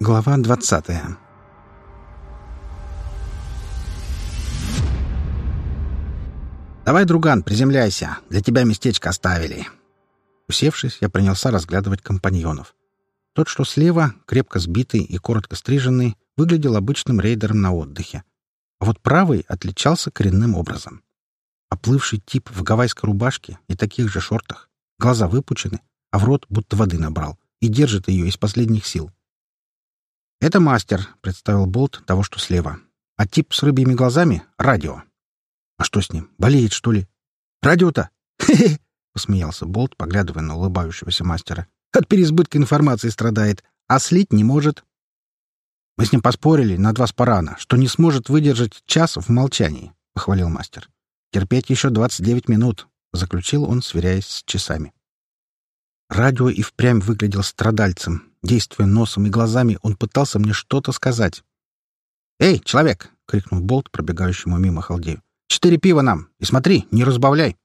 Глава двадцатая «Давай, друган, приземляйся. Для тебя местечко оставили». Усевшись, я принялся разглядывать компаньонов. Тот, что слева, крепко сбитый и коротко стриженный, выглядел обычным рейдером на отдыхе. А вот правый отличался коренным образом. Оплывший тип в гавайской рубашке и таких же шортах, глаза выпучены, а в рот будто воды набрал, и держит ее из последних сил. «Это мастер», — представил Болт того, что слева. «А тип с рыбьими глазами — радио». «А что с ним? Болеет, что ли?» «Радио-то?» «Хе-хе!» — посмеялся Болт, поглядывая на улыбающегося мастера. «От переизбытка информации страдает, а слить не может». «Мы с ним поспорили на два спарана, что не сможет выдержать час в молчании», — похвалил мастер. «Терпеть еще двадцать девять минут», — заключил он, сверяясь с часами. Радио и впрямь выглядел страдальцем. Действуя носом и глазами, он пытался мне что-то сказать. «Эй, человек!» — крикнул Болт, пробегающему мимо халдею. «Четыре пива нам! И смотри, не разбавляй!»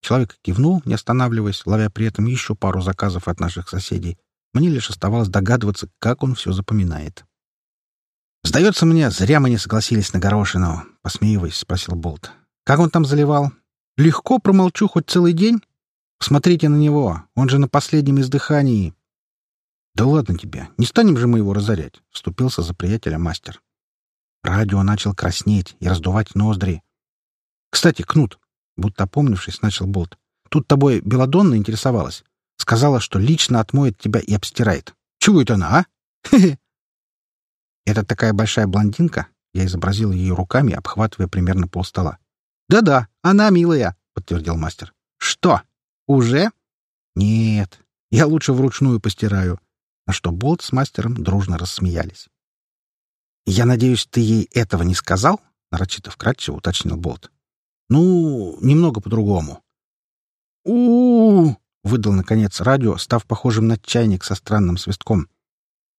Человек кивнул, не останавливаясь, ловя при этом еще пару заказов от наших соседей. Мне лишь оставалось догадываться, как он все запоминает. «Сдается мне, зря мы не согласились на горошину», — посмеиваясь, спросил Болт. «Как он там заливал? Легко промолчу хоть целый день?» Посмотрите на него, он же на последнем издыхании. Да ладно тебе, не станем же мы его разорять, вступился за приятеля мастер. Радио начал краснеть и раздувать ноздри. Кстати, Кнут, будто опомнившись, начал Болт. Тут тобой Беладонна интересовалась. Сказала, что лично отмоет тебя и обстирает. Чего это она, а? Хе-хе. Это такая большая блондинка? Я изобразил ее руками, обхватывая примерно полстола. «Да-да, она милая», — подтвердил мастер. «Что, «Уже?» «Нет, я лучше вручную постираю». На что Болт с мастером дружно рассмеялись. «Я надеюсь, ты ей этого не сказал?» — нарочито вкратчиво уточнил Болт. «Ну, немного по-другому». у, выдал, наконец, радио, став похожим на чайник со странным свистком.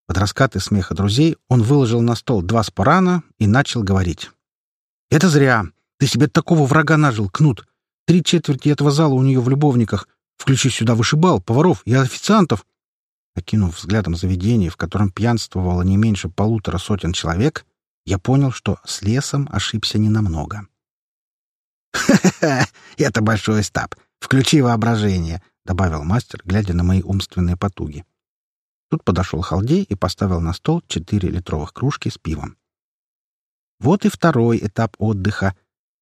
Под раскаты смеха друзей он выложил на стол два спарана и начал говорить. «Это зря. Ты себе такого врага нажил, Кнут. Три четверти этого зала у нее в любовниках. Включи сюда вышибал, поваров и официантов. Окинув взглядом заведение, в котором пьянствовало не меньше полутора сотен человек, я понял, что с лесом ошибся ненамного. «Ха-ха-ха! Это большой стаб! Включи воображение!» — добавил мастер, глядя на мои умственные потуги. Тут подошел халдей и поставил на стол четыре литровых кружки с пивом. Вот и второй этап отдыха.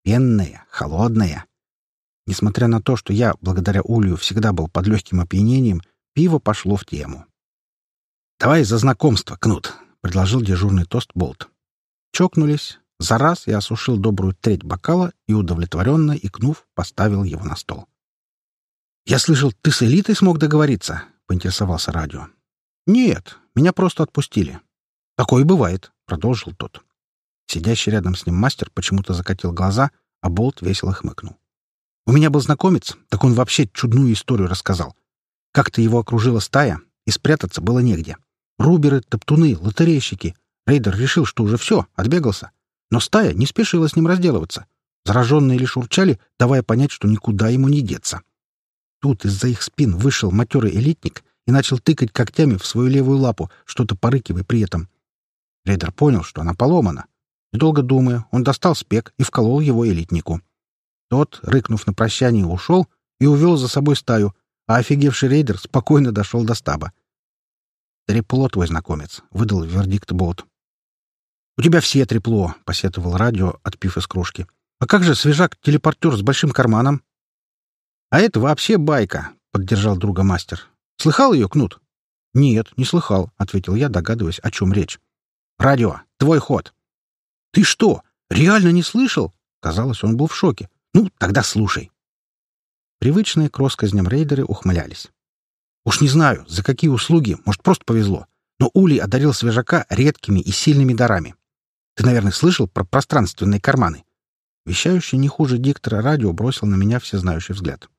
Пенная, холодная, Несмотря на то, что я, благодаря Улью, всегда был под легким опьянением, пиво пошло в тему. «Давай за знакомство, Кнут», — предложил дежурный тост Болт. Чокнулись. За раз я осушил добрую треть бокала и, удовлетворенно икнув, поставил его на стол. «Я слышал, ты с элитой смог договориться?» — поинтересовался радио. «Нет, меня просто отпустили». «Такое бывает», — продолжил тот. Сидящий рядом с ним мастер почему-то закатил глаза, а Болт весело хмыкнул. У меня был знакомец, так он вообще чудную историю рассказал. Как-то его окружила стая, и спрятаться было негде. Руберы, топтуны, лотерейщики. Рейдер решил, что уже все, отбегался. Но стая не спешила с ним разделываться. Зараженные лишь урчали, давая понять, что никуда ему не деться. Тут из-за их спин вышел матерый элитник и начал тыкать когтями в свою левую лапу, что-то порыкивая при этом. Рейдер понял, что она поломана. Недолго думая, он достал спек и вколол его элитнику. Тот, рыкнув на прощание, ушел и увел за собой стаю, а офигевший рейдер спокойно дошел до стаба. «Трепло твой знакомец», — выдал вердикт Болт. «У тебя все трепло», — посетовал радио, отпив из кружки. «А как же свежак-телепортер с большим карманом?» «А это вообще байка», — поддержал друга мастер. «Слыхал ее, Кнут?» «Нет, не слыхал», — ответил я, догадываясь, о чем речь. «Радио, твой ход». «Ты что, реально не слышал?» Казалось, он был в шоке. Ну, тогда слушай. Привычные к россказням рейдеры ухмылялись. Уж не знаю, за какие услуги, может, просто повезло, но Улей одарил свежака редкими и сильными дарами. Ты, наверное, слышал про пространственные карманы? Вещающий не хуже диктора радио бросил на меня всезнающий взгляд.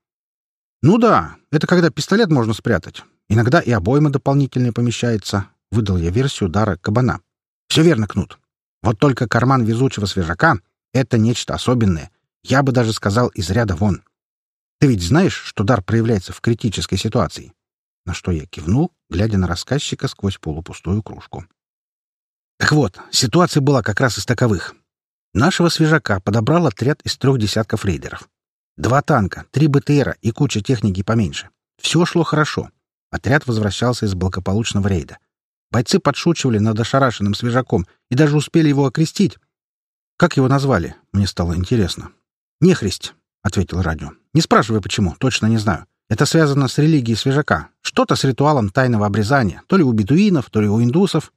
«Ну да, это когда пистолет можно спрятать. Иногда и обойма дополнительная помещается», — выдал я версию дара кабана. «Все верно, Кнут. Вот только карман везучего свежака — это нечто особенное, я бы даже сказал, из ряда вон. Ты ведь знаешь, что дар проявляется в критической ситуации? На что я кивнул, глядя на рассказчика сквозь полупустую кружку. Так вот, ситуация была как раз из таковых. Нашего свежака подобрал отряд из трех десятков рейдеров. Два танка, три БТРа и куча техники поменьше. Все шло хорошо. Отряд возвращался из благополучного рейда. Бойцы подшучивали над ошарашенным свежаком и даже успели его окрестить. Как его назвали? Мне стало интересно. «Нехристь», — ответил радио. «Не спрашивай, почему, точно не знаю. Это связано с религией свежака. Что-то с ритуалом тайного обрезания. То ли у бедуинов, то ли у индусов.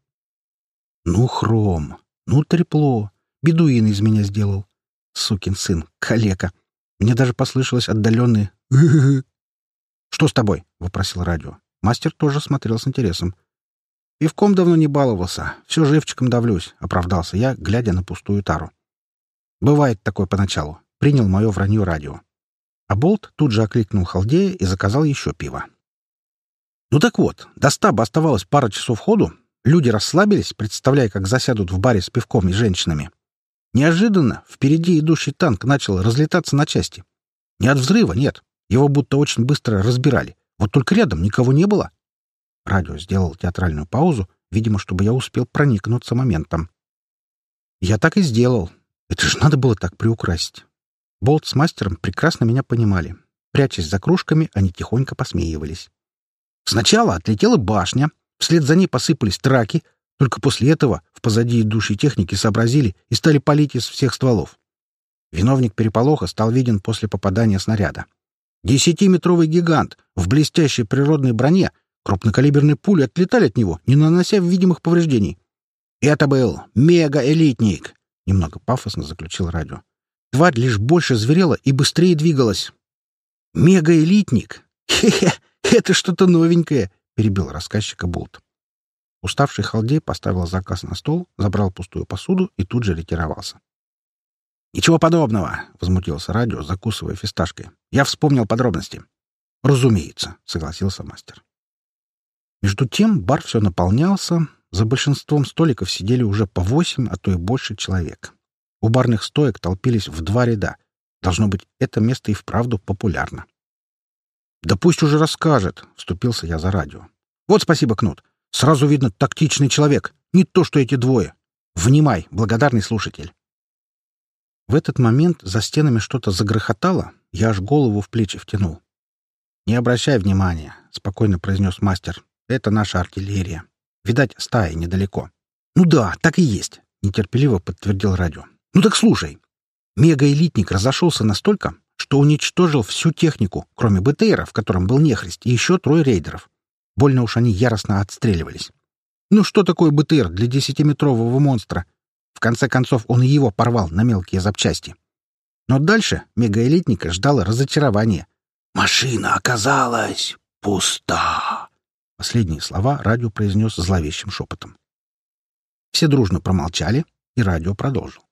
Ну, хром. Ну, трепло. Бедуин из меня сделал. Сукин сын, калека. Мне даже послышалось отдаленное «Что с тобой?» — вопросил радио. Мастер тоже смотрел с интересом. «Пивком давно не баловался. Все живчиком давлюсь», — оправдался я, глядя на пустую тару. «Бывает такое поначалу», — принял мое вранье радио. А Болт тут же окликнул Халдея и заказал еще пиво. Ну так вот, до стаба оставалось пара часов ходу, Люди расслабились, представляя, как засядут в баре с пивком и женщинами. Неожиданно впереди идущий танк начал разлетаться на части. Не от взрыва, нет. Его будто очень быстро разбирали. Вот только рядом никого не было. Радио сделал театральную паузу, видимо, чтобы я успел проникнуться моментом. Я так и сделал. Это же надо было так приукрасить. Болт с мастером прекрасно меня понимали. Прячась за кружками, они тихонько посмеивались. Сначала отлетела башня, Вслед за ней посыпались траки, только после этого в позади идущей техники сообразили и стали палить из всех стволов. Виновник переполоха стал виден после попадания снаряда. Десятиметровый гигант в блестящей природной броне, крупнокалиберные пули отлетали от него, не нанося видимых повреждений. «Это был мега-элитник!» — немного пафосно заключил радио. Тварь лишь больше зверела и быстрее двигалась. «Мега-элитник? Хе-хе, это что-то новенькое!» перебил рассказчика Болт. Уставший халдей поставил заказ на стол, забрал пустую посуду и тут же ретировался. «Ничего подобного!» — возмутился радио, закусывая фисташкой. «Я вспомнил подробности». «Разумеется», — согласился мастер. Между тем бар все наполнялся, за большинством столиков сидели уже по восемь, а то и больше человек. У барных стоек толпились в два ряда. Должно быть, это место и вправду популярно. «Да пусть уже расскажет», — вступился я за радио. «Вот спасибо, Кнут. Сразу видно тактичный человек. Не то, что эти двое. Внимай, благодарный слушатель». В этот момент за стенами что-то загрохотало, я аж голову в плечи втянул. «Не обращай внимания», — спокойно произнес мастер. «Это наша артиллерия. Видать, стая недалеко». «Ну да, так и есть», — нетерпеливо подтвердил радио. «Ну так слушай. Мегаэлитник разошелся настолько, что уничтожил всю технику, кроме БТРа, в котором был нехрист, и еще трое рейдеров. Больно уж они яростно отстреливались. Ну что такое БТР для десятиметрового монстра? В конце концов, он и его порвал на мелкие запчасти. Но дальше мегаэлитника ждало разочарование. «Машина оказалась пуста!» Последние слова радио произнес зловещим шепотом. Все дружно промолчали, и радио продолжил.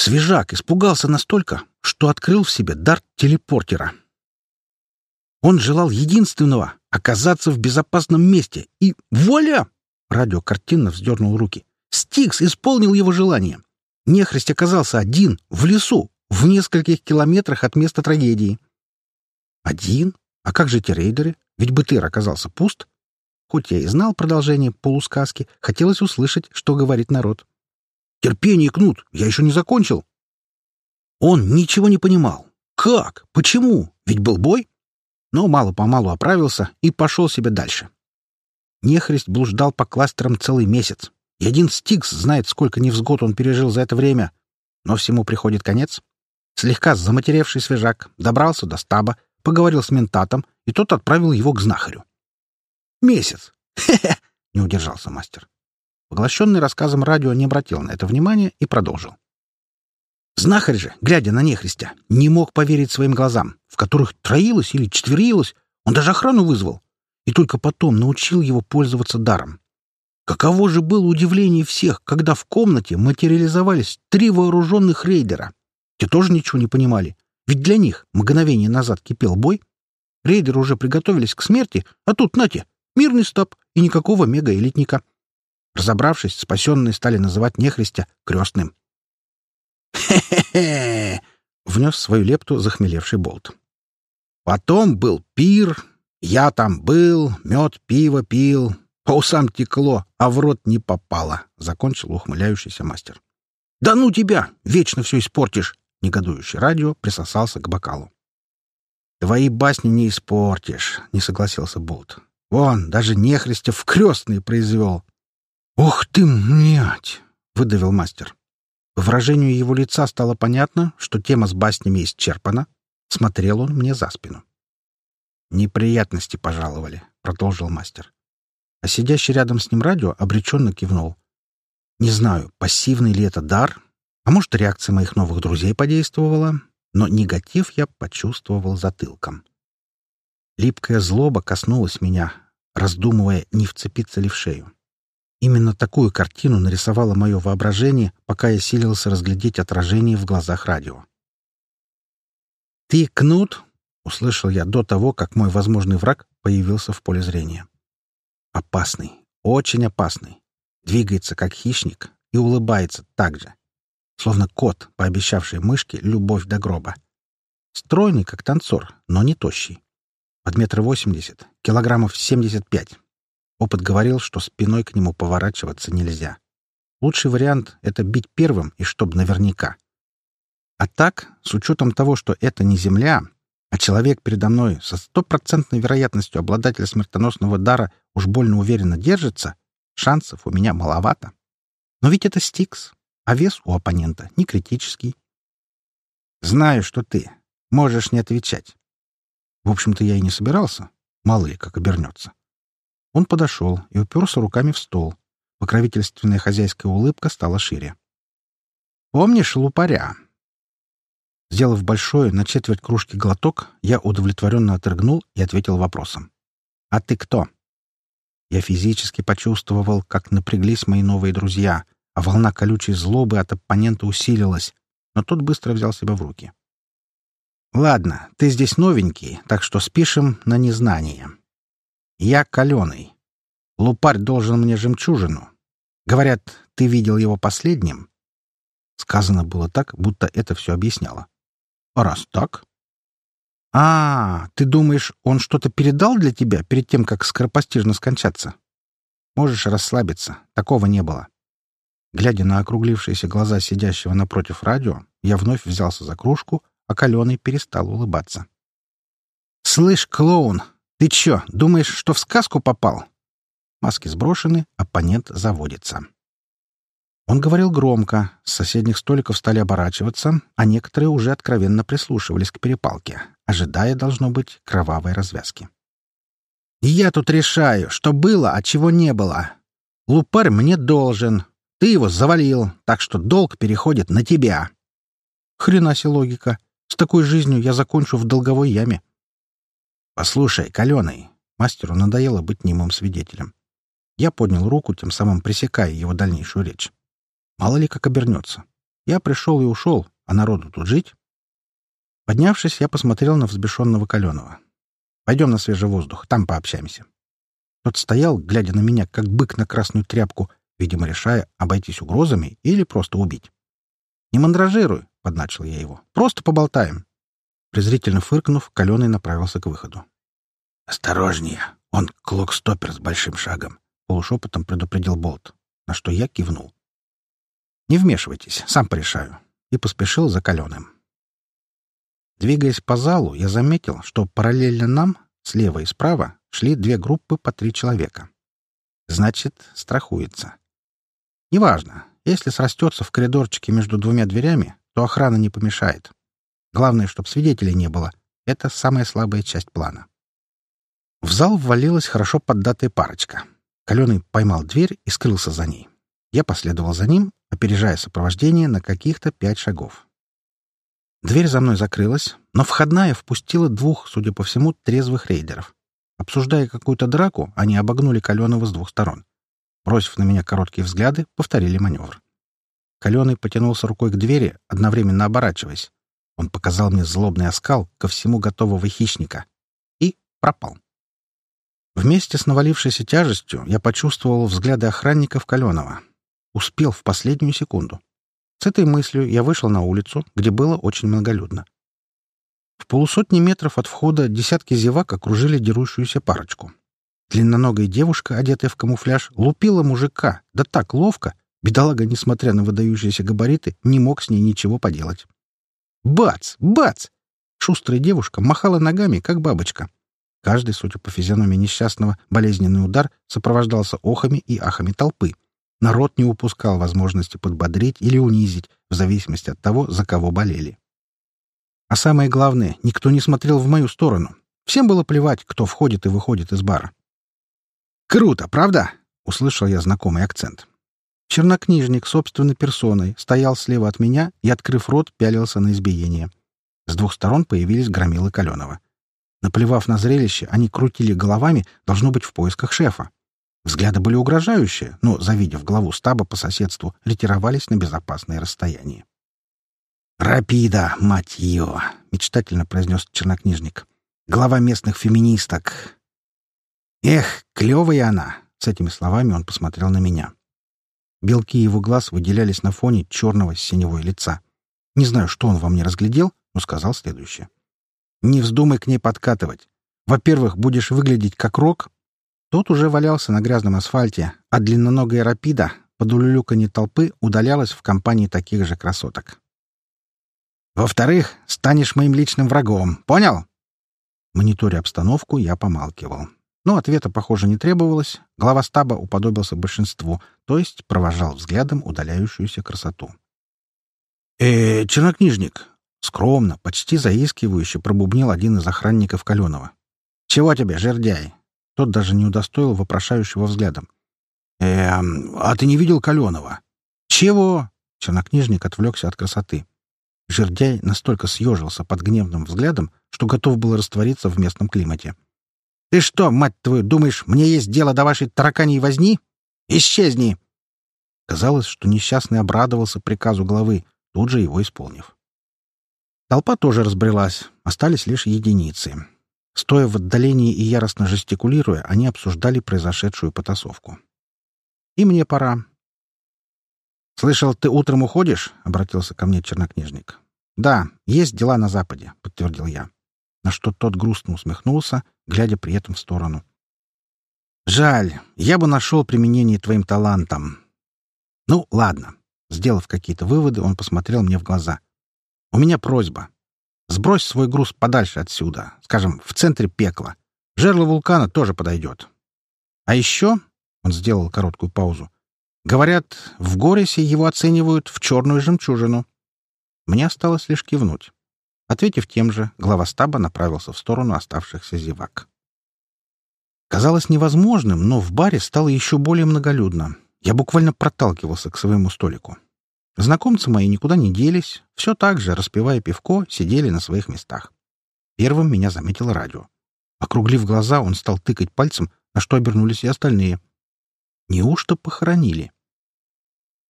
Свежак испугался настолько, что открыл в себе дар телепортера. Он желал единственного — оказаться в безопасном месте, и вуаля! Радио картинно вздернул руки. Стикс исполнил его желание. Нехрест оказался один, в лесу, в нескольких километрах от места трагедии. Один? А как же эти рейдеры? Ведь БТР оказался пуст. Хоть я и знал продолжение полусказки, хотелось услышать, что говорит народ. «Терпение, Кнут, я еще не закончил». Он ничего не понимал. Как? Почему? Ведь был бой. Но мало-помалу оправился и пошел себе дальше. Нехрист блуждал по кластерам целый месяц. И один Стикс знает, сколько невзгод он пережил за это время. Но всему приходит конец. Слегка заматеревший свежак добрался до стаба, поговорил с ментатом, и тот отправил его к знахарю. «Месяц! Хе-хе!» — не удержался мастер. Поглощенный рассказом радио не обратил на это внимания и продолжил. Знахарь же, глядя на нехристя, не мог поверить своим глазам, в которых троилось или четверилось, он даже охрану вызвал, и только потом научил его пользоваться даром. Каково же было удивление всех, когда в комнате материализовались три вооруженных рейдера. Те тоже ничего не понимали, ведь для них мгновение назад кипел бой. Рейдеры уже приготовились к смерти, а тут, нате, мирный стаб и никакого мегаэлитника. Разобравшись, спасенные стали называть нехристя крестным. «Хе-хе-хе!» — внес свою лепту захмелевший болт. «Потом был пир, я там был, мед, пиво пил, По усам текло, а в рот не попало, — закончил ухмыляющийся мастер. «Да ну тебя! Вечно все испортишь!» Негодующий радио присосался к бокалу. «Твои басни не испортишь», — не согласился Болт. «Вон, даже нехристев в крестный произвел». «Ух ты, мять!» — выдавил мастер. По выражению его лица стало понятно, что тема с баснями исчерпана. Смотрел он мне за спину. «Неприятности пожаловали», — продолжил мастер. А сидящий рядом с ним радио обреченно кивнул. Не знаю, пассивный ли это дар, а может, реакция моих новых друзей подействовала, но негатив я почувствовал затылком. Липкая злоба коснулась меня, раздумывая, не вцепиться ли в шею. Именно такую картину нарисовало мое воображение, пока я силился разглядеть отражение в глазах радио. «Ты кнут?» — услышал я до того, как мой возможный враг появился в поле зрения. «Опасный, очень опасный двигается как хищник и улыбается так же, словно кот, пообещавший мышке любовь до гроба. Стройный, как танцор, но не тощий. Под метр восемьдесят, килограммов семьдесят пять. Опыт говорил, что спиной к нему поворачиваться нельзя. Лучший вариант — это бить первым и чтоб наверняка. А так, с учетом того, что это не земля, а человек передо мной со стопроцентной вероятностью обладателя смертоносного дара уж больно уверенно держится, Шансов у меня маловато. Но ведь это Стикс, а вес у оппонента не критический. Знаю, что ты. Можешь не отвечать. В общем-то, я и не собирался. Мало ли, как обернется. Он подошел и уперся руками в стол. Покровительственная хозяйская улыбка стала шире. «Помнишь лупаря?» Сделав большой на четверть кружки глоток, я удовлетворенно отрыгнул и ответил вопросом. «А ты кто?» Я физически почувствовал, как напряглись мои новые друзья, а волна колючей злобы от оппонента усилилась, но тот быстро взял себя в руки. «Ладно, ты здесь новенький, так что спишем на незнание. Я каленый. Лупарь должен мне жемчужину. Говорят, ты видел его последним?» Сказано было так, будто это все объясняло. «А раз так, «А, ты думаешь, он что-то передал для тебя перед тем, как скоропостижно скончаться? Можешь расслабиться, такого не было». Глядя на округлившиеся глаза сидящего напротив радио, я вновь взялся за кружку, а Каленый перестал улыбаться. «Слышь, клоун, ты чё, думаешь, что в сказку попал?» Маски сброшены, оппонент заводится. Он говорил громко, с соседних столиков стали оборачиваться, а некоторые уже откровенно прислушивались к перепалке, ожидая, должно быть, кровавой развязки. «Я тут решаю, что было, а чего не было. Лупарь мне должен. Ты его завалил, так что долг переходит на тебя». Хрена себе логика. С такой жизнью я закончу в долговой яме. «Послушай, Каленый», мастеру надоело быть немым свидетелем. Я поднял руку, тем самым пресекая его дальнейшую речь. Мало ли как обернется. Я пришел и ушел, а народу тут жить. Поднявшись, я посмотрел на взбешенного Каленого. «Пойдем на свежий воздух, там пообщаемся». Тот стоял, глядя на меня, как бык на красную тряпку, видимо, решая, обойтись угрозами или просто убить. «Не мандражируй», — подначил я его. «Просто поболтаем». Презрительно фыркнув, Каленый направился к выходу. «Осторожнее! Он клок-стопер с большим шагом!» — полушепотом предупредил Болт, на что я кивнул. «Не вмешивайтесь, сам порешаю», и поспешил за каленым. Двигаясь по залу, я заметил, что параллельно нам, слева и справа, шли две группы по три человека. Значит, страхуется. Неважно, если срастется в коридорчике между двумя дверями, то охрана не помешает. Главное, чтобы свидетелей не было. Это самая слабая часть плана. В зал ввалилась хорошо поддатая парочка. Каленый поймал дверь и скрылся за ней. Я последовал за ним, опережая сопровождение на каких-то пять шагов. Дверь за мной закрылась, но входная впустила двух, судя по всему, трезвых рейдеров. Обсуждая какую-то драку, они обогнули Каленого с двух сторон. Бросив на меня короткие взгляды, повторили маневр. Каленый потянулся рукой к двери, одновременно оборачиваясь. Он показал мне злобный оскал ко всему готового хищника. И пропал. Вместе с навалившейся тяжестью я почувствовал взгляды охранников Каленова. Успел в последнюю секунду. С этой мыслью я вышел на улицу, где было очень многолюдно. В полусотни метров от входа десятки зевак окружили дерущуюся парочку. Длинноногая девушка, одетая в камуфляж, лупила мужика, да так ловко, бедолага, несмотря на выдающиеся габариты, не мог с ней ничего поделать. Бац! Бац! Шустрая девушка махала ногами, как бабочка. Каждый, судя по физиономии несчастного, болезненный удар сопровождался охами и ахами толпы. Народ не упускал возможности подбодрить или унизить, в зависимости от того, за кого болели. А самое главное, никто не смотрел в мою сторону. Всем было плевать, кто входит и выходит из бара. «Круто, правда?» — услышал я знакомый акцент. Чернокнижник собственной персоной стоял слева от меня и, открыв рот, пялился на избиение. С двух сторон появились громилы Каленова. Наплевав на зрелище, они крутили головами, должно быть, в поисках шефа. Взгляды были угрожающие, но, завидев главу стаба по соседству, ретировались на безопасное расстояние. «Рапида, мать ее!» — мечтательно произнес чернокнижник. «Глава местных феминисток!» «Эх, клевая она!» — с этими словами он посмотрел на меня. Белки его глаз выделялись на фоне черного с синевой лица. Не знаю, что он во мне разглядел, но сказал следующее. «Не вздумай к ней подкатывать. Во-первых, будешь выглядеть как рок, тот уже валялся на грязном асфальте, а длинноногая рапида под улюлюканье толпы удалялась в компании таких же красоток. «Во-вторых, станешь моим личным врагом, понял?» Мониторя обстановку, я помалкивал. Но ответа, похоже, не требовалось. Глава стаба уподобился большинству, то есть провожал взглядом удаляющуюся красоту. э, чернокнижник!» — скромно, почти заискивающе пробубнил один из охранников Каленова. «Чего тебе, жердяй? Тот даже не удостоил вопрошающего взглядом. «Эм, а ты не видел Каленова?» «Чего?» — чернокнижник отвлекся от красоты. Жердяй настолько съежился под гневным взглядом, что готов был раствориться в местном климате. «Ты что, мать твою, думаешь, мне есть дело до вашей тараканьей возни? Исчезни!» Казалось, что несчастный обрадовался приказу главы, тут же его исполнив. Толпа тоже разбрелась, остались лишь единицы. Стоя в отдалении и яростно жестикулируя, они обсуждали произошедшую потасовку. «И мне пора». «Слышал, ты утром уходишь?» — обратился ко мне чернокнижник. «Да, есть дела на Западе», — подтвердил я. На что тот грустно усмехнулся, глядя при этом в сторону. «Жаль, я бы нашел применение твоим талантам». «Ну, ладно». Сделав какие-то выводы, он посмотрел мне в глаза. «У меня просьба. Сбрось свой груз подальше отсюда, скажем, в центре пекла. Жерло вулкана тоже подойдет. А еще, — он сделал короткую паузу, — говорят, в Горисе его оценивают в черную жемчужину. Мне осталось лишь кивнуть. Ответив тем же, глава стаба направился в сторону оставшихся зевак. Казалось невозможным, но в баре стало еще более многолюдно. Я буквально проталкивался к своему столику. Знакомцы мои никуда не делись, все так же, распивая пивко, сидели на своих местах. Первым меня заметил радио. Округлив глаза, он стал тыкать пальцем, на что обернулись и остальные. Неужто похоронили?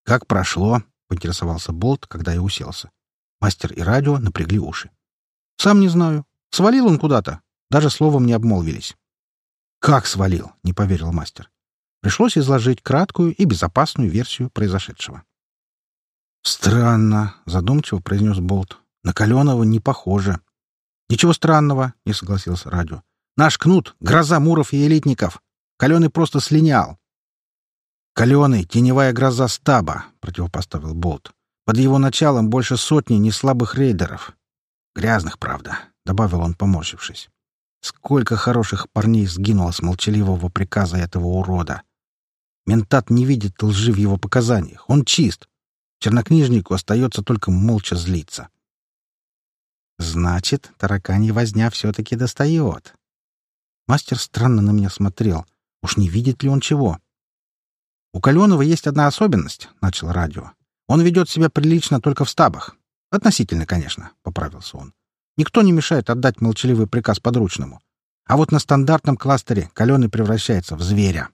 «Как прошло?» — поинтересовался Болт, когда я уселся. Мастер и радио напрягли уши. «Сам не знаю. Свалил он куда-то. Даже словом не обмолвились». «Как свалил?» — не поверил мастер. Пришлось изложить краткую и безопасную версию произошедшего. «Странно», — задумчиво произнес Болт. «На Каленова не похоже». «Ничего странного», — не согласился радио. «Наш кнут — гроза муров и элитников. Каленый просто слинял». «Каленый — теневая гроза стаба», — противопоставил Болт. «Под его началом больше сотни неслабых рейдеров. Грязных, правда», — добавил он, поморщившись. «Сколько хороших парней сгинуло с молчаливого приказа этого урода. Ментат не видит лжи в его показаниях. Он чист. Чернокнижнику остается только молча злиться. Значит, тараканья возня все-таки достает. Мастер странно на меня смотрел. Уж не видит ли он чего? «У Каленова есть одна особенность», — начал радио. «Он ведет себя прилично только в стабах. Относительно, конечно», — поправился он. «Никто не мешает отдать молчаливый приказ подручному. А вот на стандартном кластере Каленый превращается в зверя.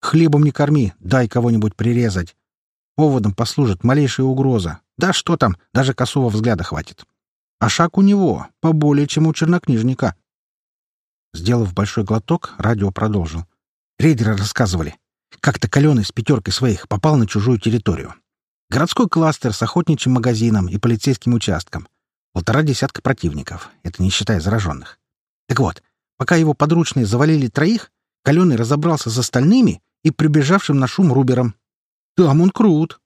Хлебом не корми, дай кого-нибудь прирезать. Поводом послужит малейшая угроза. Да что там, даже косого взгляда хватит. А шаг у него поболее, чем у чернокнижника. Сделав большой глоток, радио продолжил. Рейдеры рассказывали. Как-то Каленый с пятеркой своих попал на чужую территорию. Городской кластер с охотничьим магазином и полицейским участком. Полтора десятка противников, это не считая зараженных. Так вот, пока его подручные завалили троих, Каленый разобрался с остальными и прибежавшим на шум Рубером. Там он крут.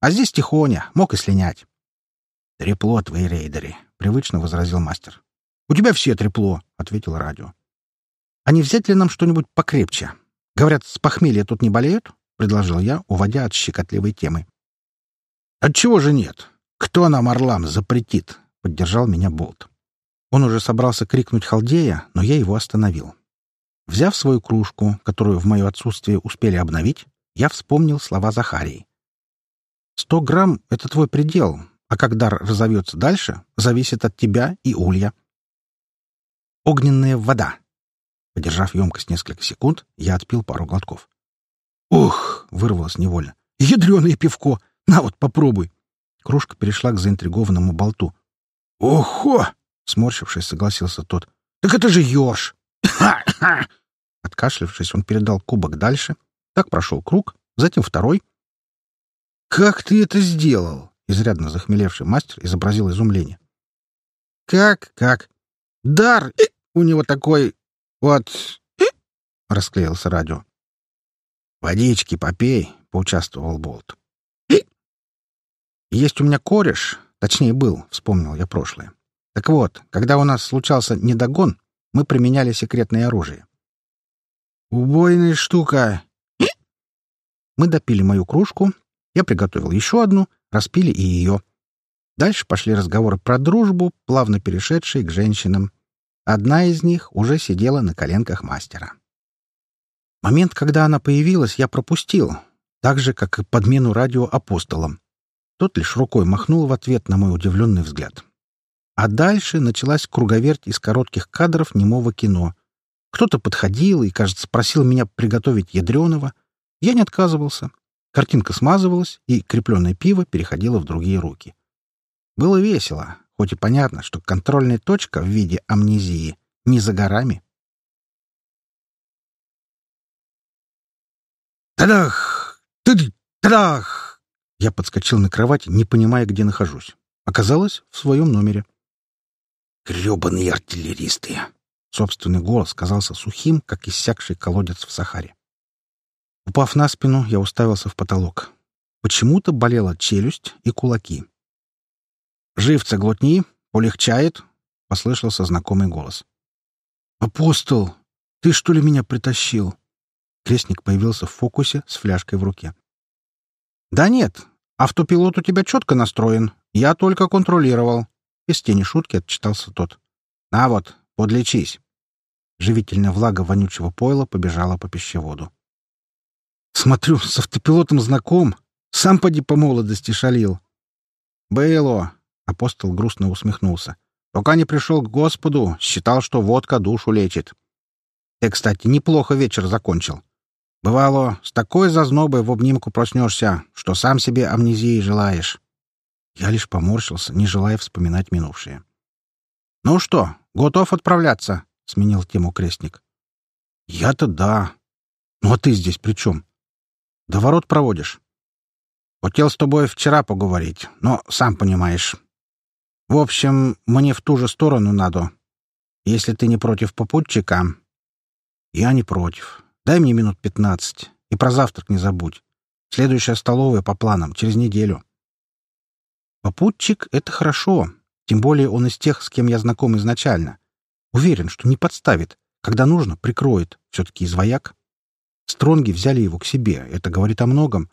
А здесь тихоня, мог и слинять. — Трепло твои рейдеры, — привычно возразил мастер. — У тебя все трепло, — ответил радио. — А не взять ли нам что-нибудь покрепче? Говорят, с похмелья тут не болеют? — предложил я, уводя от щекотливой темы. — Отчего же нет? Кто нам, орлам, запретит? — поддержал меня Болт. Он уже собрался крикнуть халдея, но я его остановил. Взяв свою кружку, которую в мое отсутствие успели обновить, я вспомнил слова Захарии. «Сто грамм — это твой предел, а как дар разовьется дальше, зависит от тебя и улья». «Огненная вода». Подержав емкость несколько секунд, я отпил пару глотков. «Ух!» — вырвалось невольно. «Ядреное пивко! На вот, попробуй!» Кружка перешла к заинтригованному болту. «Охо!» — сморщившись, согласился тот. «Так это же еж!» Откашлившись, он передал кубок дальше. Так прошел круг, затем второй. «Как ты это сделал?» — изрядно захмелевший мастер изобразил изумление. «Как? Как? Дар э, у него такой... Вот...» э, — расклеился радио. «Водички попей», — поучаствовал Болт. «Э». «Есть у меня кореш, точнее был», — вспомнил я прошлое. «Так вот, когда у нас случался недогон, мы применяли секретное оружие. «Убойная штука!» Мы допили мою кружку, я приготовил еще одну, распили и ее. Дальше пошли разговоры про дружбу, плавно перешедшие к женщинам. Одна из них уже сидела на коленках мастера. Момент, когда она появилась, я пропустил, так же, как и подмену радио апостолом. Тот лишь рукой махнул в ответ на мой удивленный взгляд. А дальше началась круговерть из коротких кадров немого кино. Кто-то подходил и, кажется, просил меня приготовить ядреного. Я не отказывался. Картинка смазывалась, и крепленное пиво переходило в другие руки. Было весело, хоть и понятно, что контрольная точка в виде амнезии не за горами. «Тадах! Ты Тадах!» Я подскочил на кровать, не понимая, где нахожусь. Оказалось, в своем номере. Гребаные артиллеристы! Собственный голос казался сухим, как иссякший колодец в Сахаре. Упав на спину, я уставился в потолок. Почему-то болела челюсть и кулаки. «Живца глотни, полегчает», — послышался знакомый голос. «Апостол, ты что ли меня притащил?» Крестник появился в фокусе с фляжкой в руке. «Да нет, автопилот у тебя четко настроен. Я только контролировал. Из тени шутки отчитался тот. «На вот, подлечись!» Живительная влага вонючего пойла побежала по пищеводу. «Смотрю, с автопилотом знаком. Сам поди по молодости шалил». «Было!» — апостол грустно усмехнулся. «Пока не пришел к Господу, считал, что водка душу лечит. Ты, кстати, неплохо вечер закончил. Бывало, с такой зазнобой в обнимку проснешься, что сам себе амнезии желаешь. Я лишь поморщился, не желая вспоминать минувшее. «Ну что, готов отправляться?» — сменил тему крестник. «Я-то да. Ну а ты здесь при чем? До ворот проводишь?» «Хотел с тобой вчера поговорить, но сам понимаешь. В общем, мне в ту же сторону надо. Если ты не против попутчика...» «Я не против. Дай мне минут пятнадцать. И про завтрак не забудь. Следующая столовая по планам, через неделю». Попутчик — это хорошо, тем более он из тех, с кем я знаком изначально. Уверен, что не подставит. Когда нужно, прикроет. Все-таки извояк. Стронги взяли его к себе. Это говорит о многом.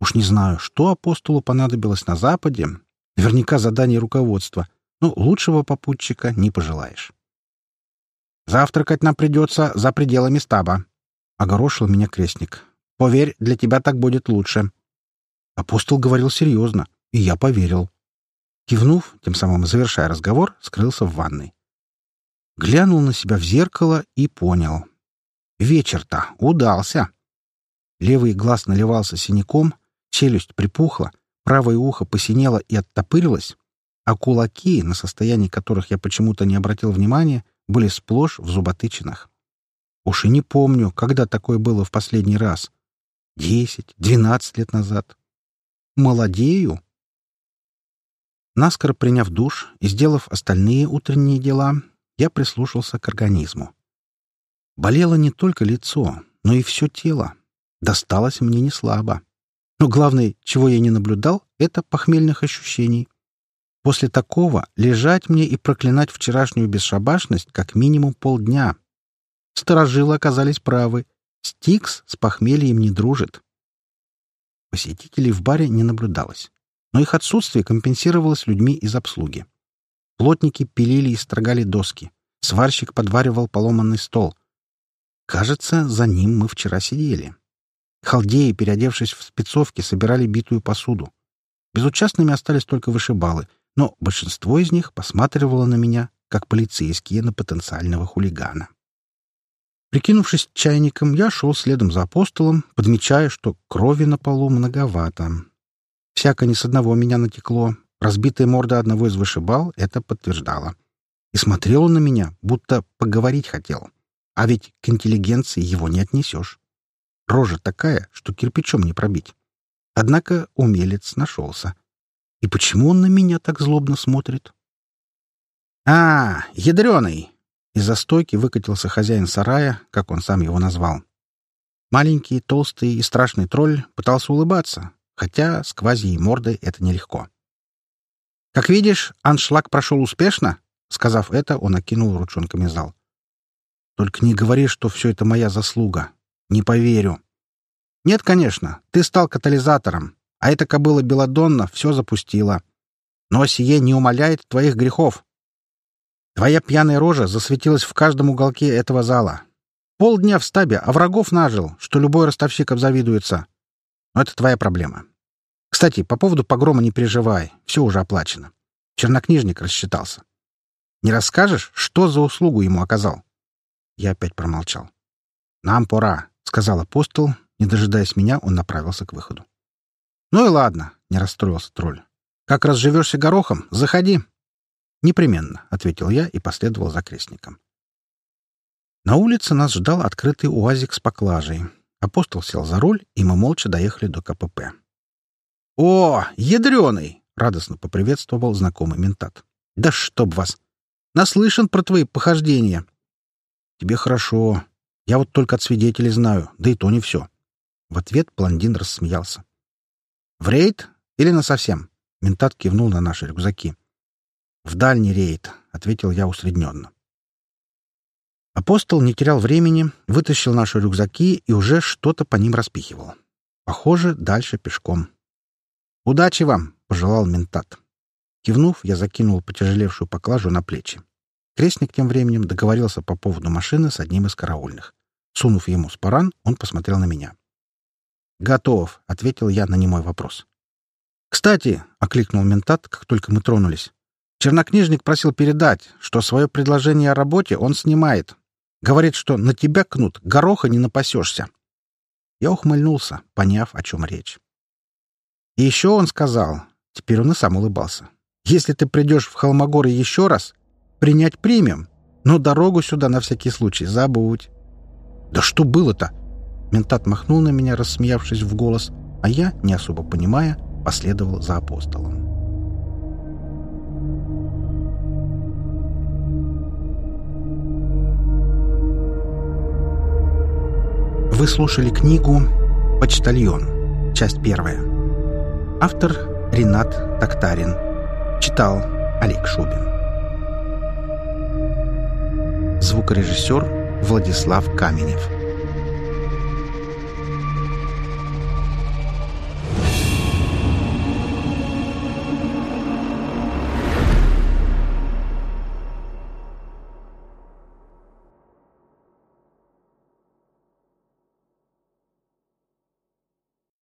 Уж не знаю, что апостолу понадобилось на Западе. Наверняка задание руководства. Но лучшего попутчика не пожелаешь. «Завтракать нам придется за пределами стаба», — огорошил меня крестник. «Поверь, для тебя так будет лучше». Апостол говорил серьезно. И я поверил. Кивнув, тем самым завершая разговор, скрылся в ванной. Глянул на себя в зеркало и понял. Вечер-то удался. Левый глаз наливался синяком, челюсть припухла, правое ухо посинело и оттопырилось, а кулаки, на состояние которых я почему-то не обратил внимания, были сплошь в зуботычинах. Уж и не помню, когда такое было в последний раз. Десять, двенадцать лет назад. Молодею. Наскоро приняв душ и сделав остальные утренние дела, я прислушался к организму. Болело не только лицо, но и все тело. Досталось мне не слабо. Но главное, чего я не наблюдал, это похмельных ощущений. После такого лежать мне и проклинать вчерашнюю бесшабашность как минимум полдня. Сторожилы оказались правы. Стикс с похмельем не дружит. Посетителей в баре не наблюдалось, но их отсутствие компенсировалось людьми из обслуги. Плотники пилили и строгали доски. Сварщик подваривал поломанный стол. Кажется, за ним мы вчера сидели. Халдеи, переодевшись в спецовки, собирали битую посуду. Безучастными остались только вышибалы, но большинство из них посматривало на меня, как полицейские на потенциального хулигана. Прикинувшись чайником, я шел следом за апостолом, подмечая, что крови на полу многовато. Всяко ни с одного меня натекло. Разбитая морда одного из вышибал это подтверждала. И смотрел он на меня, будто поговорить хотел. А ведь к интеллигенции его не отнесешь. Рожа такая, что кирпичом не пробить. Однако умелец нашелся. И почему он на меня так злобно смотрит? «А, ядреный!» Из-за стойки выкатился хозяин сарая, как он сам его назвал. Маленький, толстый и страшный тролль пытался улыбаться, хотя с квазией мордой это нелегко. «Как видишь, аншлаг прошел успешно», — сказав это, он окинул ручонками зал. «Только не говори, что все это моя заслуга. Не поверю». «Нет, конечно, ты стал катализатором, а эта кобыла Беладонна все запустила. Но сие не умаляет твоих грехов. Твоя пьяная рожа засветилась в каждом уголке этого зала. Полдня в стабе, а врагов нажил, что любой ростовщик обзавидуется. Но это твоя проблема. Кстати, по поводу погрома не переживай, все уже оплачено. Чернокнижник рассчитался. Не расскажешь, что за услугу ему оказал?» Я опять промолчал. «Нам пора», — сказал апостол. Не дожидаясь меня, он направился к выходу. «Ну и ладно», — не расстроился тролль. «Как разживешься горохом, заходи. «Непременно», — ответил я и последовал за крестником. На улице нас ждал открытый уазик с поклажей. Апостол сел за руль, и мы молча доехали до КПП. «О, ядреный!» — радостно поприветствовал знакомый ментат. «Да чтоб вас! Наслышан про твои похождения!» «Тебе хорошо. Я вот только от свидетелей знаю, да и то не все». В ответ блондин рассмеялся. «В рейд или насовсем?» Ментат кивнул на наши рюкзаки. «В дальний рейд», — ответил я усредненно. Апостол не терял времени, вытащил наши рюкзаки и уже что-то по ним распихивал. Похоже, дальше пешком. «Удачи вам!» — пожелал ментат. Кивнув, я закинул потяжелевшую поклажу на плечи. Крестник тем временем договорился по поводу машины с одним из караульных. Сунув ему спаран, он посмотрел на меня. «Готов», — ответил я на немой вопрос. «Кстати», — окликнул ментат, как только мы тронулись, Чернокнижник просил передать, что свое предложение о работе он снимает. Говорит, что на тебя, Кнут, гороха не напасешься. Я ухмыльнулся, поняв, о чем речь. И еще он сказал, теперь он и сам улыбался, если ты придешь в Холмогоры еще раз, принять примем, но дорогу сюда на всякий случай забудь. Да что было-то? Ментат махнул на меня, рассмеявшись в голос, а я, не особо понимая, последовал за апостолом. Вы слушали книгу «Почтальон», часть первая. Автор Ренат Токтарин. Читал Олег Шубин. Звукорежиссер Владислав Каменев.